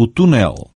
o túnel.